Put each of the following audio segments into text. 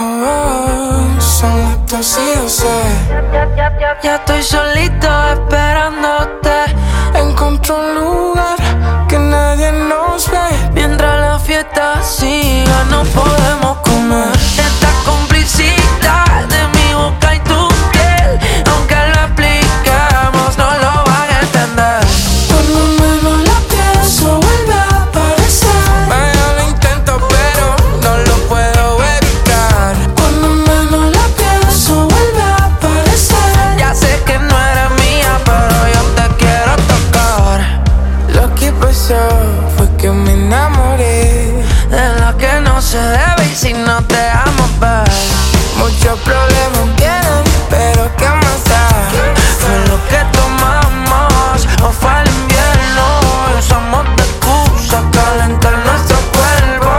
Oh, son las dos y. Ya estoy solito esperándote. fue que me enamoré de lo que no se debe y si no te amo, bye. Muchos problemas vienen, pero ¿qué más da? Fue lo que tomamos o fue el invierno. Usamos de excusa calentar nuestro cuerpo.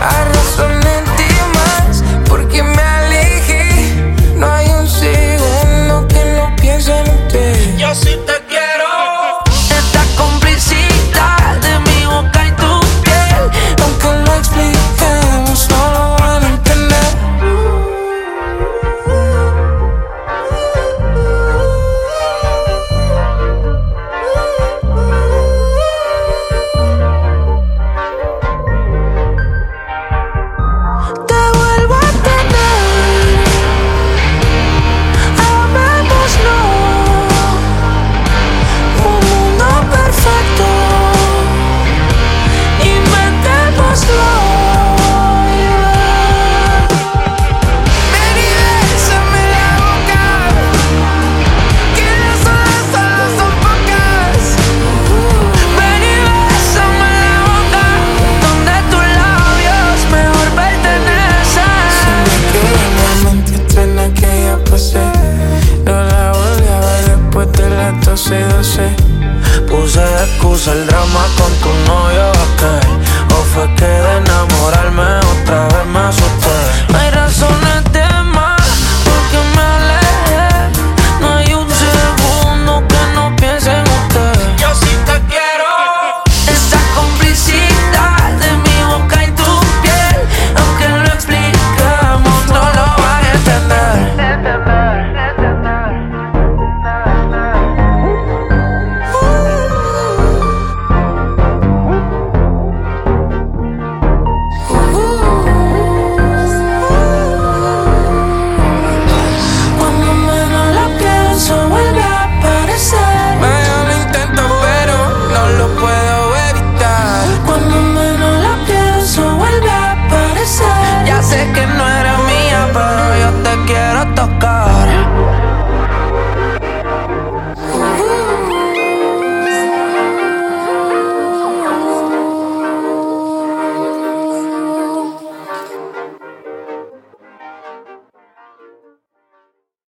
Hay razones íntimas porque me alejé. No hay un segundo que no piense en ti. Sí te 12, 12. Puse excusa el drama con tu novio a caer. O fue que